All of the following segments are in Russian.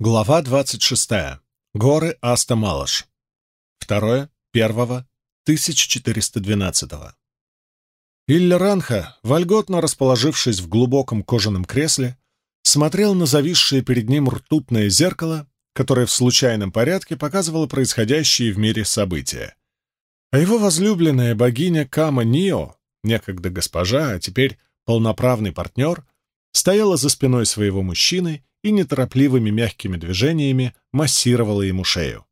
Глава 26. Горы Аста-Малаш. 2. 1. 1412. Иллеранха, вольготно расположившись в глубоком кожаном кресле, смотрел на зависшее перед ним ртутное зеркало, которое в случайном порядке показывало происходящие в мире события. А его возлюбленная богиня Кама Нио, некогда госпожа, а теперь полноправный партнер, стояла за спиной своего мужчины и неторопливыми мягкими движениями массировала ему шею.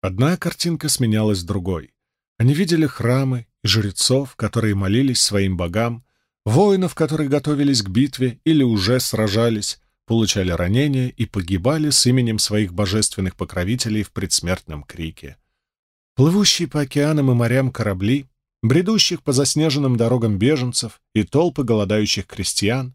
Одна картинка сменялась другой. Они видели храмы и жрецов, которые молились своим богам, воинов, которые готовились к битве или уже сражались, получали ранения и погибали с именем своих божественных покровителей в предсмертном крике. Плывущие по океанам и морям корабли, бредущих по заснеженным дорогам беженцев и толпы голодающих крестьян,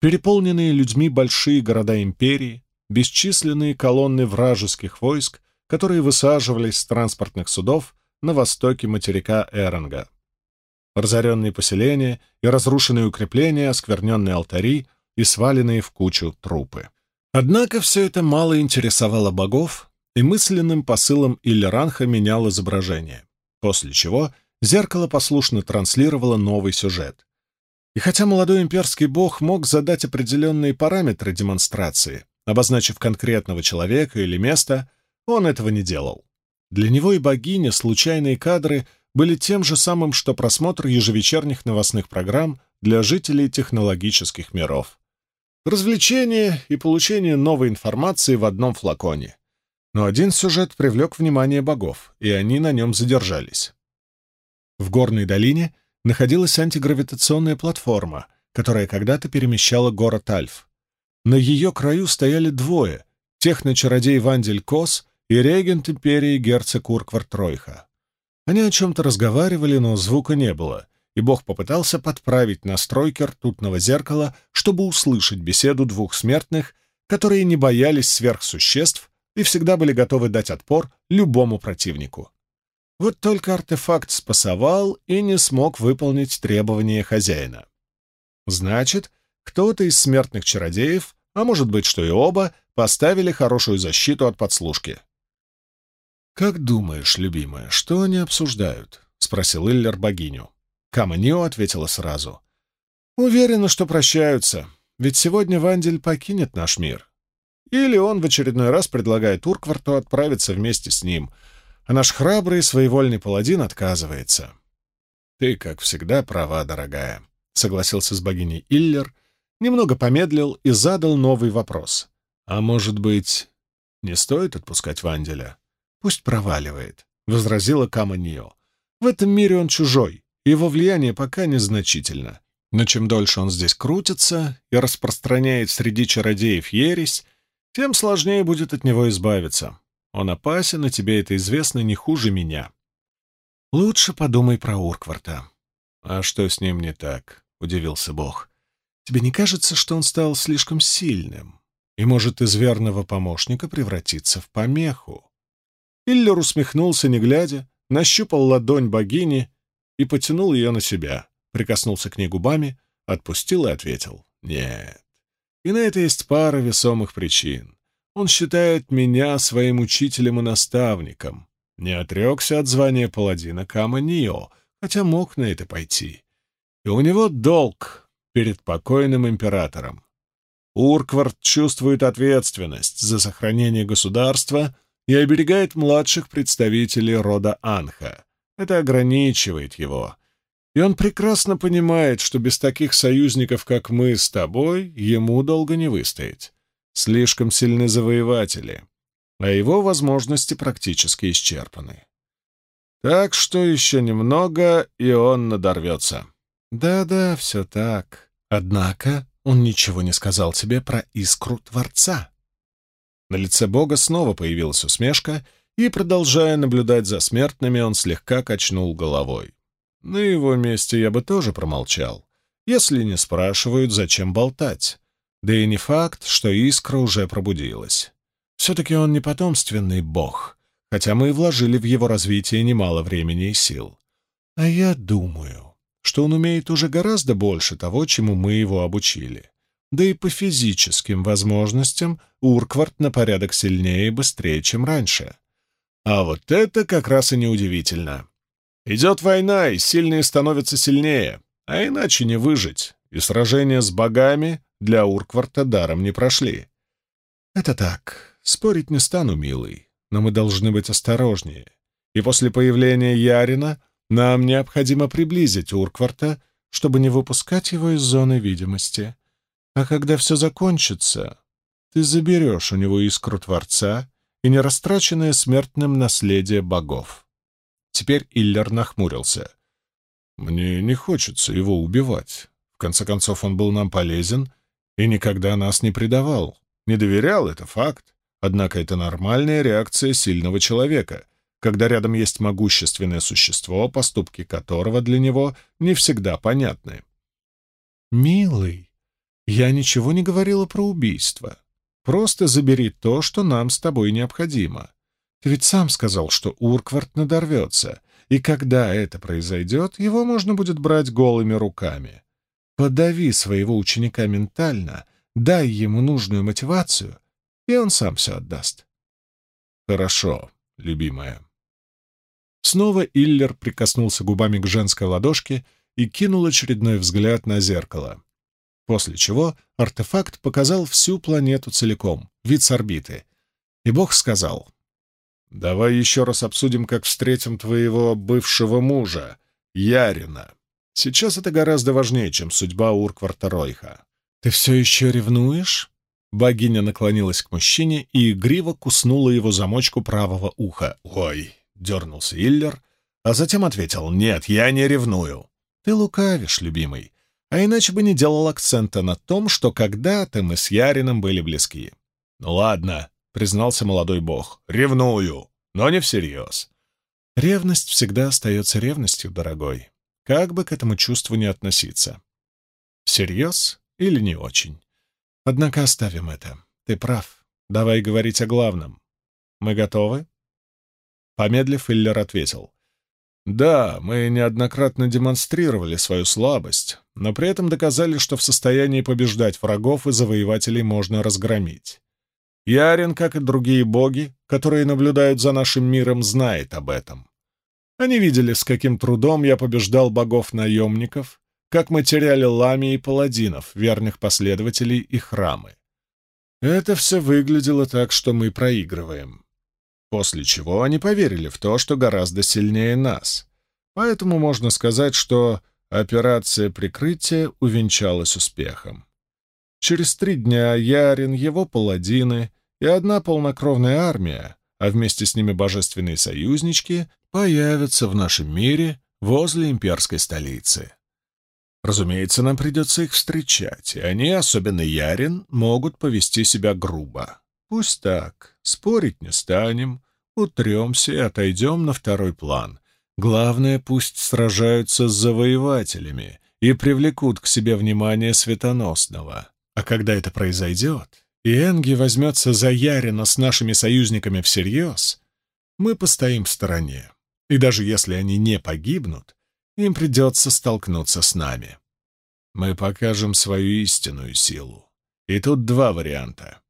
Переполненные людьми большие города империи, бесчисленные колонны вражеских войск, которые высаживались с транспортных судов на востоке материка Эронга. Разоренные поселения и разрушенные укрепления, оскверненные алтари и сваленные в кучу трупы. Однако все это мало интересовало богов, и мысленным посылом Иллеранха менял изображение, после чего зеркало послушно транслировало новый сюжет. И хотя молодой имперский бог мог задать определенные параметры демонстрации, обозначив конкретного человека или место, он этого не делал. Для него и богиня случайные кадры были тем же самым, что просмотр ежевечерних новостных программ для жителей технологических миров. Развлечение и получение новой информации в одном флаконе. Но один сюжет привлек внимание богов, и они на нем задержались. В горной долине находилась антигравитационная платформа, которая когда-то перемещала город Альф. На ее краю стояли двое — техночародей Вандель Кос и регент империи герцог Урквар Тройха. Они о чем-то разговаривали, но звука не было, и бог попытался подправить настройки ртутного зеркала, чтобы услышать беседу двух смертных, которые не боялись сверхсуществ и всегда были готовы дать отпор любому противнику. Вот только артефакт спасовал и не смог выполнить требования хозяина. Значит, кто-то из смертных чародеев, а может быть, что и оба, поставили хорошую защиту от подслушки. «Как думаешь, любимая, что они обсуждают?» — спросил Иллер богиню. Каманио ответила сразу. «Уверена, что прощаются, ведь сегодня Вандель покинет наш мир. Или он в очередной раз предлагает Уркварту отправиться вместе с ним — а наш храбрый своевольный паладин отказывается. «Ты, как всегда, права, дорогая», — согласился с богиней Иллер, немного помедлил и задал новый вопрос. «А может быть, не стоит отпускать Ванделя? Пусть проваливает», — возразила Кама Нио. «В этом мире он чужой, его влияние пока незначительно. Но чем дольше он здесь крутится и распространяет среди чародеев ересь, тем сложнее будет от него избавиться. Он опасен, и тебе это известно не хуже меня. Лучше подумай про Уркварта. А что с ним не так? — удивился Бог. Тебе не кажется, что он стал слишком сильным и может из верного помощника превратиться в помеху? Иллер усмехнулся, не глядя, нащупал ладонь богини и потянул ее на себя, прикоснулся к ней губами, отпустил и ответил «Нет». И на это есть пара весомых причин. Он считает меня своим учителем и наставником. Не отрекся от звания паладина Кама Нио, хотя мог на это пойти. И у него долг перед покойным императором. Урквард чувствует ответственность за сохранение государства и оберегает младших представителей рода Анха. Это ограничивает его. И он прекрасно понимает, что без таких союзников, как мы с тобой, ему долго не выстоять. Слишком сильны завоеватели, а его возможности практически исчерпаны. Так что еще немного, и он надорвется. Да-да, все так. Однако он ничего не сказал тебе про искру Творца. На лице Бога снова появилась усмешка, и, продолжая наблюдать за смертными, он слегка качнул головой. На его месте я бы тоже промолчал. Если не спрашивают, зачем болтать? Да и не факт, что искра уже пробудилась. Все-таки он не потомственный бог, хотя мы и вложили в его развитие немало времени и сил. А я думаю, что он умеет уже гораздо больше того, чему мы его обучили. да и по физическим возможностям Урквард на порядок сильнее и быстрее, чем раньше. А вот это как раз и неудивительно. Идет война, и сильные становятся сильнее, а иначе не выжить, и сражения с богами для Уркварта даром не прошли. Это так, спорить не стану, милый, но мы должны быть осторожнее. И после появления Ярина нам необходимо приблизить Уркварта, чтобы не выпускать его из зоны видимости. А когда все закончится, ты заберешь у него искру Творца и нерастраченное смертным наследие богов. Теперь Иллер нахмурился. «Мне не хочется его убивать. В конце концов, он был нам полезен и никогда нас не предавал. Не доверял — это факт. Однако это нормальная реакция сильного человека, когда рядом есть могущественное существо, поступки которого для него не всегда понятны. «Милый, я ничего не говорила про убийство. Просто забери то, что нам с тобой необходимо. Ты ведь сам сказал, что Урквард надорвется, и когда это произойдет, его можно будет брать голыми руками. Подави своего ученика ментально, дай ему нужную мотивацию, и он сам все отдаст. Хорошо, любимая. Снова Иллер прикоснулся губами к женской ладошке и кинул очередной взгляд на зеркало. После чего артефакт показал всю планету целиком, вид с орбиты. И Бог сказал, «Давай еще раз обсудим, как встретим твоего бывшего мужа, Ярина. Сейчас это гораздо важнее, чем судьба Уркварта Ройха». «Ты все еще ревнуешь?» Богиня наклонилась к мужчине и игриво куснула его замочку правого уха. «Ой!» — дернулся Иллер, а затем ответил, «Нет, я не ревную». «Ты лукавишь, любимый, а иначе бы не делал акцента на том, что когда-то мы с Ярином были близки». «Ну ладно», — признался молодой бог, — «ревную, но не всерьез». Ревность всегда остается ревностью, дорогой, как бы к этому чувству не относиться. Всерьез или не очень. Однако оставим это. Ты прав. Давай говорить о главном. Мы готовы?» Помедлив, Иллер ответил. «Да, мы неоднократно демонстрировали свою слабость, но при этом доказали, что в состоянии побеждать врагов и завоевателей можно разгромить. Ярин, как и другие боги, которые наблюдают за нашим миром, знает об этом. Они видели, с каким трудом я побеждал богов-наемников, как мы теряли лами и паладинов, верных последователей и храмы. Это все выглядело так, что мы проигрываем. После чего они поверили в то, что гораздо сильнее нас. Поэтому можно сказать, что операция прикрытия увенчалась успехом. Через три дня Ярин, его паладины и одна полнокровная армия, а вместе с ними божественные союзнички, появятся в нашем мире возле имперской столицы. Разумеется, нам придется их встречать, и они, особенно Ярин, могут повести себя грубо. Пусть так, спорить не станем, утремся и отойдем на второй план. Главное, пусть сражаются с завоевателями и привлекут к себе внимание Светоносного. А когда это произойдет, и Энги возьмется за Ярина с нашими союзниками всерьез, мы постоим в стороне. И даже если они не погибнут, им придется столкнуться с нами. Мы покажем свою истинную силу. И тут два варианта.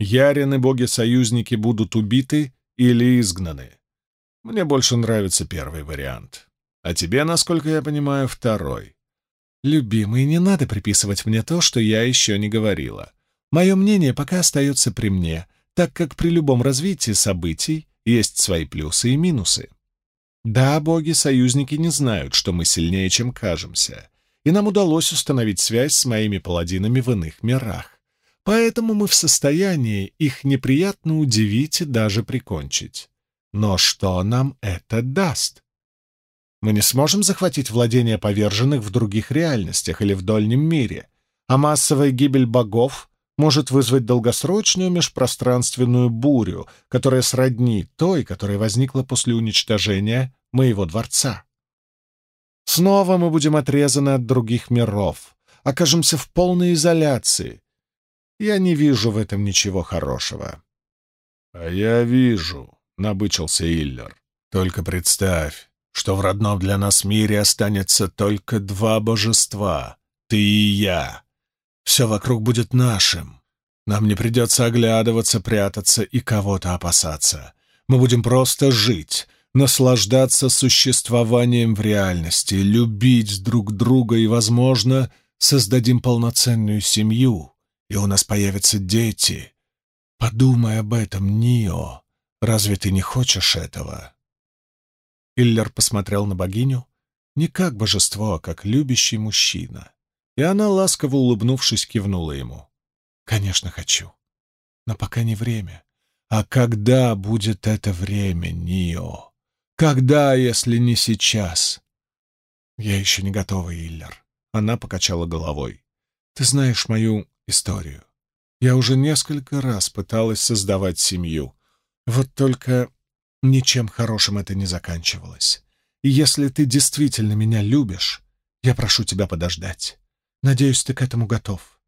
Ярины боги-союзники будут убиты или изгнаны. Мне больше нравится первый вариант. А тебе, насколько я понимаю, второй. Любимый, не надо приписывать мне то, что я еще не говорила. Мое мнение пока остается при мне, так как при любом развитии событий есть свои плюсы и минусы. Да, боги-союзники не знают, что мы сильнее, чем кажемся, и нам удалось установить связь с моими паладинами в иных мирах. Поэтому мы в состоянии их неприятно удивить и даже прикончить. Но что нам это даст? Мы не сможем захватить владения поверженных в других реальностях или в дольнем мире, а массовая гибель богов может вызвать долгосрочную межпространственную бурю, которая сродни той, которая возникла после уничтожения моего дворца. Снова мы будем отрезаны от других миров, окажемся в полной изоляции. Я не вижу в этом ничего хорошего. — А я вижу, — набычился Иллер. — Только представь, что в родном для нас мире останется только два божества — ты и я. Все вокруг будет нашим. Нам не придется оглядываться, прятаться и кого-то опасаться. Мы будем просто жить, наслаждаться существованием в реальности, любить друг друга и, возможно, создадим полноценную семью, и у нас появятся дети. Подумай об этом, Нио. Разве ты не хочешь этого?» Иллер посмотрел на богиню не как божество, а как любящий мужчина. И она, ласково улыбнувшись, кивнула ему. «Конечно, хочу. Но пока не время. А когда будет это время, Нио? Когда, если не сейчас?» «Я еще не готова, Иллер». Она покачала головой. «Ты знаешь мою историю. Я уже несколько раз пыталась создавать семью. Вот только ничем хорошим это не заканчивалось. И если ты действительно меня любишь, я прошу тебя подождать. Надеюсь, ты к этому готов.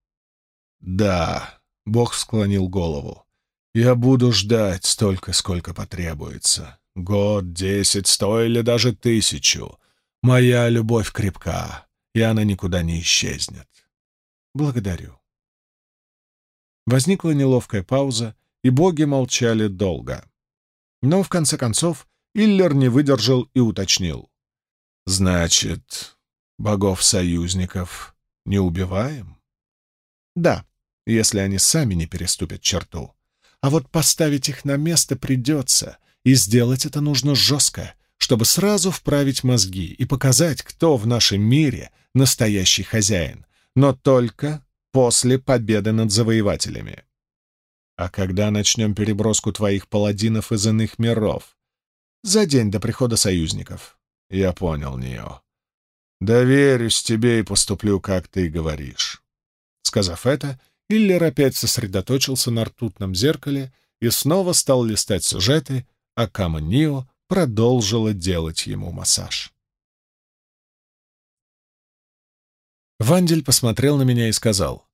Да, Бог склонил голову. Я буду ждать столько, сколько потребуется. Год, десять, сто или даже тысячу. Моя любовь крепка, и она никуда не исчезнет. Благодарю. Возникла неловкая пауза, и боги молчали долго. Но, в конце концов, Иллер не выдержал и уточнил. «Значит, богов-союзников не убиваем?» «Да, если они сами не переступят черту. А вот поставить их на место придется, и сделать это нужно жестко, чтобы сразу вправить мозги и показать, кто в нашем мире настоящий хозяин, но только после победы над завоевателями. А когда начнем переброску твоих паладинов из иных миров? За день до прихода союзников. Я понял, Нио. Доверюсь тебе и поступлю, как ты говоришь. Сказав это, Иллер опять сосредоточился на ртутном зеркале и снова стал листать сюжеты, а Кама Нио продолжила делать ему массаж. Вандель посмотрел на меня и сказал,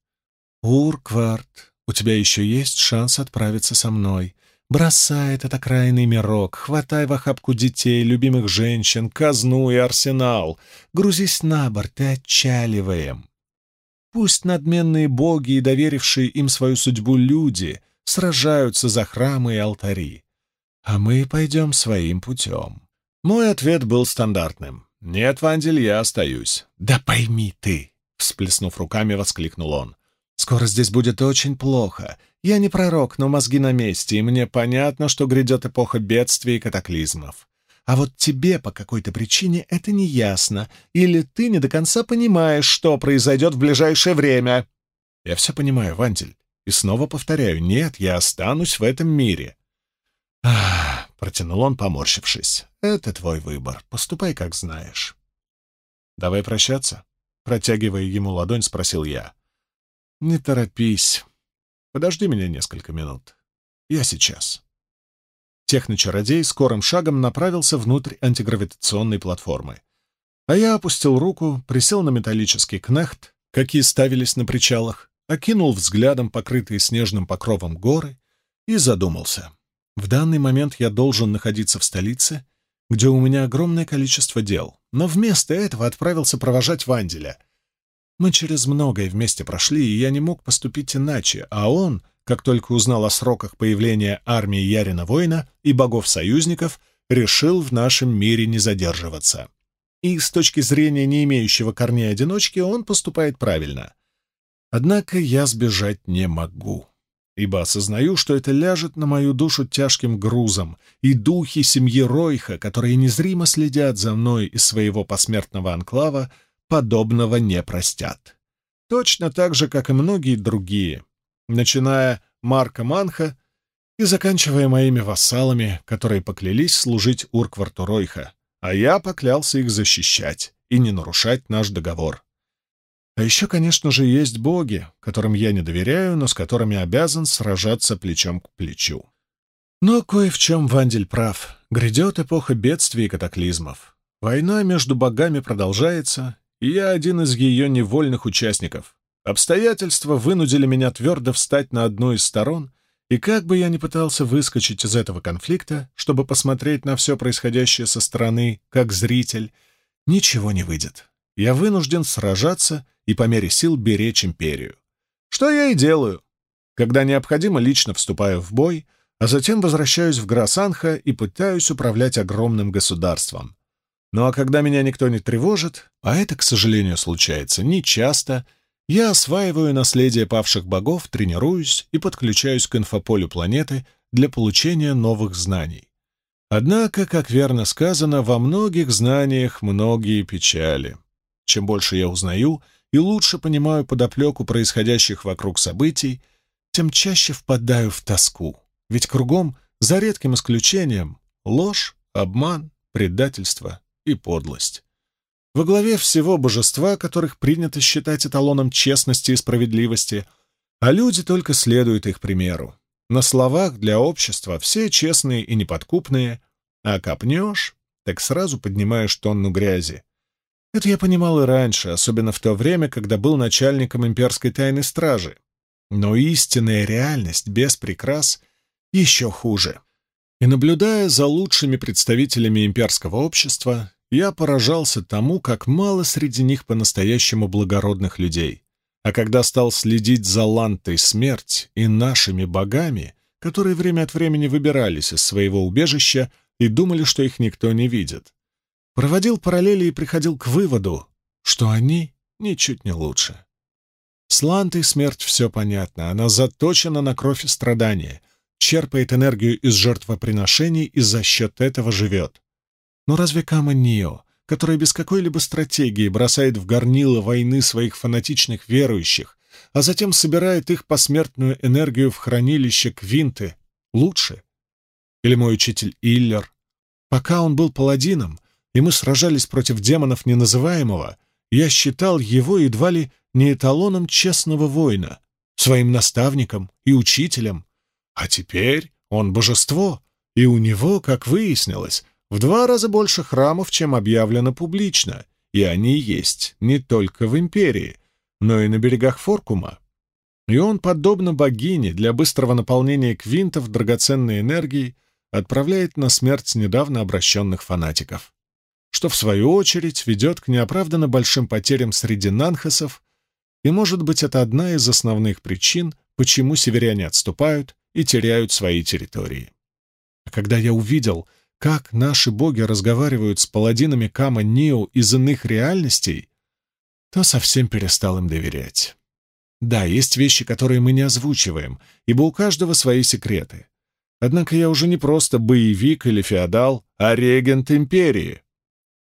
«Урквард, у тебя еще есть шанс отправиться со мной. Бросай этот окраинный мирок, хватай в охапку детей, любимых женщин, казну и арсенал, грузись на борт и отчаливаем. Пусть надменные боги и доверившие им свою судьбу люди сражаются за храмы и алтари, а мы пойдем своим путем. Мой ответ был стандартным. «Нет, Вандель, я остаюсь». «Да пойми ты!» — всплеснув руками, воскликнул он. «Скоро здесь будет очень плохо, я не пророк, но мозги на месте, и мне понятно, что грядет эпоха бедствий и катаклизмов. А вот тебе по какой-то причине это не ясно, или ты не до конца понимаешь, что произойдет в ближайшее время. Я все понимаю, Вантель, и снова повторяю, нет, я останусь в этом мире. Ах, протянул он, поморщившись. Это твой выбор, поступай, как знаешь. Давай прощаться? Протягивая ему ладонь, спросил я. Не торопись. Подожди меня несколько минут. Я сейчас. Техночародей скорым шагом направился внутрь антигравитационной платформы. А я опустил руку, присел на металлический кнехт, какие ставились на причалах, окинул взглядом покрытые снежным покровом горы и задумался. В данный момент я должен находиться в столице, где у меня огромное количество дел, но вместо этого отправился провожать Ванделя — мы через многое вместе прошли, и я не мог поступить иначе, а он, как только узнал о сроках появления армии Ярина-воина и богов-союзников, решил в нашем мире не задерживаться. И с точки зрения не имеющего корней одиночки он поступает правильно. Однако я сбежать не могу, ибо осознаю, что это ляжет на мою душу тяжким грузом, и духи семьи Ройха, которые незримо следят за мной из своего посмертного анклава, подобного не простят. Точно так же, как и многие другие, начиная Марка Манха и заканчивая моими вассалами, которые поклялись служить Уркварту Ройха, а я поклялся их защищать и не нарушать наш договор. А еще, конечно же, есть боги, которым я не доверяю, но с которыми обязан сражаться плечом к плечу. Но кое в чем Вандель прав. Грядет эпоха бедствий и катаклизмов. Война между богами продолжается, и я один из ее невольных участников. Обстоятельства вынудили меня твердо встать на одну из сторон, и как бы я ни пытался выскочить из этого конфликта, чтобы посмотреть на все происходящее со стороны, как зритель, ничего не выйдет. Я вынужден сражаться и по мере сил беречь империю. Что я и делаю. Когда необходимо, лично вступаю в бой, а затем возвращаюсь в Грасанха и пытаюсь управлять огромным государством. Ну а когда меня никто не тревожит, а это, к сожалению, случается нечасто, я осваиваю наследие павших богов, тренируюсь и подключаюсь к инфополю планеты для получения новых знаний. Однако, как верно сказано, во многих знаниях многие печали. Чем больше я узнаю и лучше понимаю подоплеку происходящих вокруг событий, тем чаще впадаю в тоску. Ведь кругом, за редким исключением, ложь, обман, предательство и подлость. Во главе всего божества, которых принято считать эталоном честности и справедливости, а люди только следуют их примеру. На словах для общества все честные и неподкупные, а копнешь, так сразу поднимаешь тонну грязи. Это я понимал и раньше, особенно в то время, когда был начальником имперской тайной стражи. Но истинная реальность без прикрас еще хуже. И наблюдая за лучшими представителями имперского общества, я поражался тому, как мало среди них по-настоящему благородных людей. А когда стал следить за Лантой смерть и нашими богами, которые время от времени выбирались из своего убежища и думали, что их никто не видит, проводил параллели и приходил к выводу, что они ничуть не лучше. С Лантой смерть все понятно, она заточена на кровь и страдания, черпает энергию из жертвоприношений и за счет этого живет. Но разве Кама Нио, которая без какой-либо стратегии бросает в горнило войны своих фанатичных верующих, а затем собирает их посмертную энергию в хранилище Квинты, лучше? Или мой учитель Иллер? Пока он был паладином, и мы сражались против демонов неназываемого, я считал его едва ли не эталоном честного воина, своим наставником и учителем. А теперь он божество, и у него, как выяснилось, в два раза больше храмов, чем объявлено публично, и они есть не только в Империи, но и на берегах Форкума. И он, подобно богине, для быстрого наполнения квинтов драгоценной энергией отправляет на смерть недавно обращенных фанатиков, что, в свою очередь, ведет к неоправданно большим потерям среди нанхасов, и, может быть, это одна из основных причин, почему северяне отступают и теряют свои территории. А когда я увидел, как наши боги разговаривают с паладинами Кама Нио из иных реальностей, то совсем перестал им доверять. Да, есть вещи, которые мы не озвучиваем, ибо у каждого свои секреты. Однако я уже не просто боевик или феодал, а регент империи.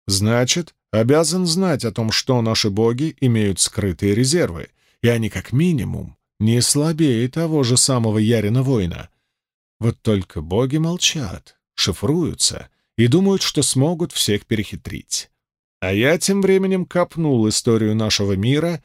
Значит, обязан знать о том, что наши боги имеют скрытые резервы, и они, как минимум, не слабее того же самого Ярина воина. Вот только боги молчат, шифруются и думают, что смогут всех перехитрить. А я тем временем копнул историю нашего мира,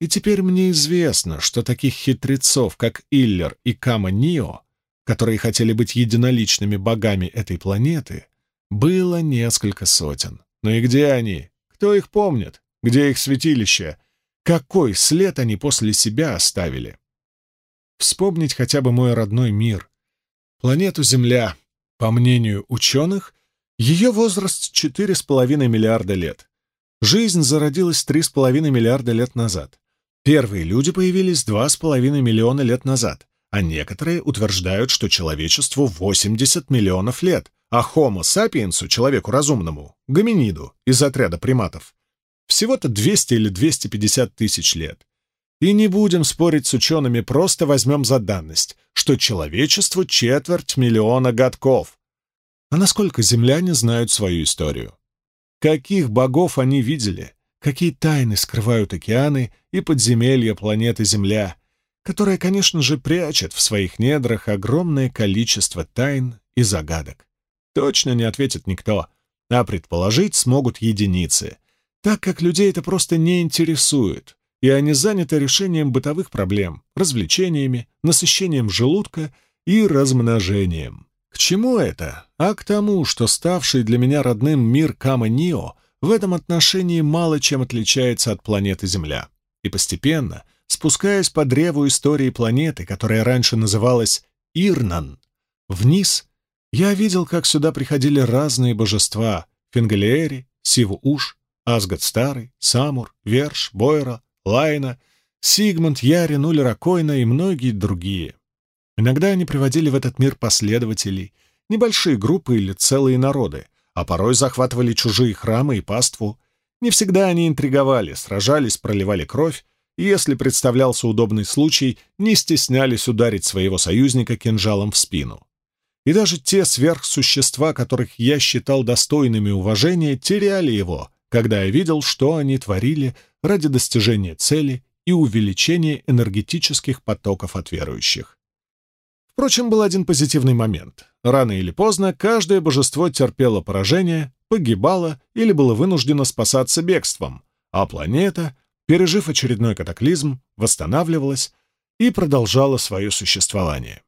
и теперь мне известно, что таких хитрецов, как Иллер и Кама Нио, которые хотели быть единоличными богами этой планеты, было несколько сотен. Но и где они? Кто их помнит? Где их святилище? Какой след они после себя оставили? Вспомнить хотя бы мой родной мир. Планету Земля. По мнению ученых, ее возраст 4,5 миллиарда лет. Жизнь зародилась 3,5 миллиарда лет назад. Первые люди появились 2,5 миллиона лет назад, а некоторые утверждают, что человечеству 80 миллионов лет, а Homo sapiens, человеку разумному, гоминиду из отряда приматов, всего-то 200 или 250 тысяч лет. И не будем спорить с учеными, просто возьмем за данность, что человечеству четверть миллиона годков, а насколько земляне знают свою историю? Каких богов они видели? Какие тайны скрывают океаны и подземелья планеты Земля, которая, конечно же, прячет в своих недрах огромное количество тайн и загадок? Точно не ответит никто, а предположить смогут единицы, так как людей это просто не интересует, и они заняты решением бытовых проблем, развлечениями, насыщением желудка и размножением. К чему это? А к тому, что ставший для меня родным мир Кама-Нио в этом отношении мало чем отличается от планеты Земля. И постепенно, спускаясь по древу истории планеты, которая раньше называлась Ирнан, вниз, я видел, как сюда приходили разные божества — Фингалиэри, Сиву-Уш, Асгад Старый, Самур, Верш, Бойра, Лайна, Сигмунд, Ярин, Улера Койна и многие другие. Иногда они приводили в этот мир последователей, небольшие группы или целые народы, а порой захватывали чужие храмы и паству. Не всегда они интриговали, сражались, проливали кровь, и если представлялся удобный случай, не стеснялись ударить своего союзника кинжалом в спину. И даже те сверхсущества, которых я считал достойными уважения, теряли его, когда я видел, что они творили ради достижения цели и увеличения энергетических потоков от верующих. Впрочем, был один позитивный момент. Рано или поздно каждое божество терпело поражение, погибало или было вынуждено спасаться бегством, а планета, пережив очередной катаклизм, восстанавливалась и продолжала свое существование.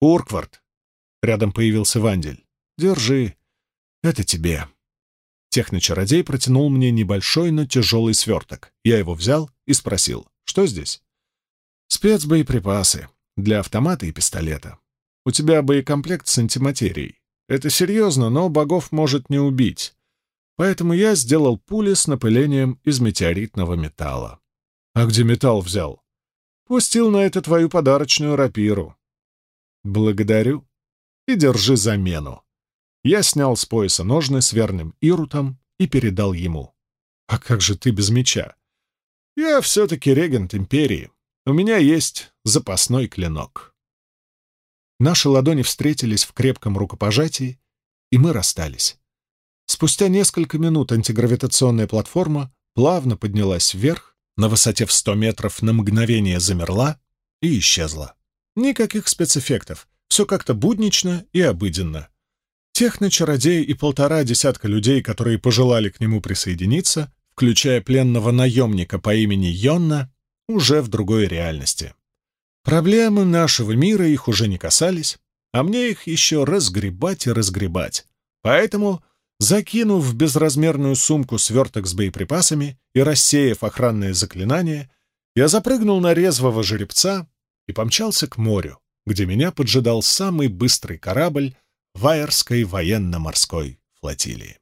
«Урквард!» — рядом появился Вандель. «Держи. Это тебе». Техночародей протянул мне небольшой, но тяжелый сверток. Я его взял и спросил, что здесь? Спецбоеприпасы для автомата и пистолета. У тебя боекомплект с антиматерией. Это серьезно, но богов может не убить. Поэтому я сделал пули с напылением из метеоритного металла. А где металл взял? Пустил на это твою подарочную рапиру. Благодарю. И держи замену. Я снял с пояса ножны с верным ирутом и передал ему. «А как же ты без меча?» «Я все-таки регент империи. У меня есть запасной клинок». Наши ладони встретились в крепком рукопожатии, и мы расстались. Спустя несколько минут антигравитационная платформа плавно поднялась вверх, на высоте в сто метров на мгновение замерла и исчезла. Никаких спецэффектов, все как-то буднично и обыденно. Техночародей и полтора десятка людей, которые пожелали к нему присоединиться, включая пленного наемника по имени Йонна, уже в другой реальности. Проблемы нашего мира их уже не касались, а мне их еще разгребать и разгребать. Поэтому, закинув в безразмерную сумку сверток с боеприпасами и рассеяв охранное заклинание, я запрыгнул на резвого жеребца и помчался к морю, где меня поджидал самый быстрый корабль, Вайерской военно-морской флотилии.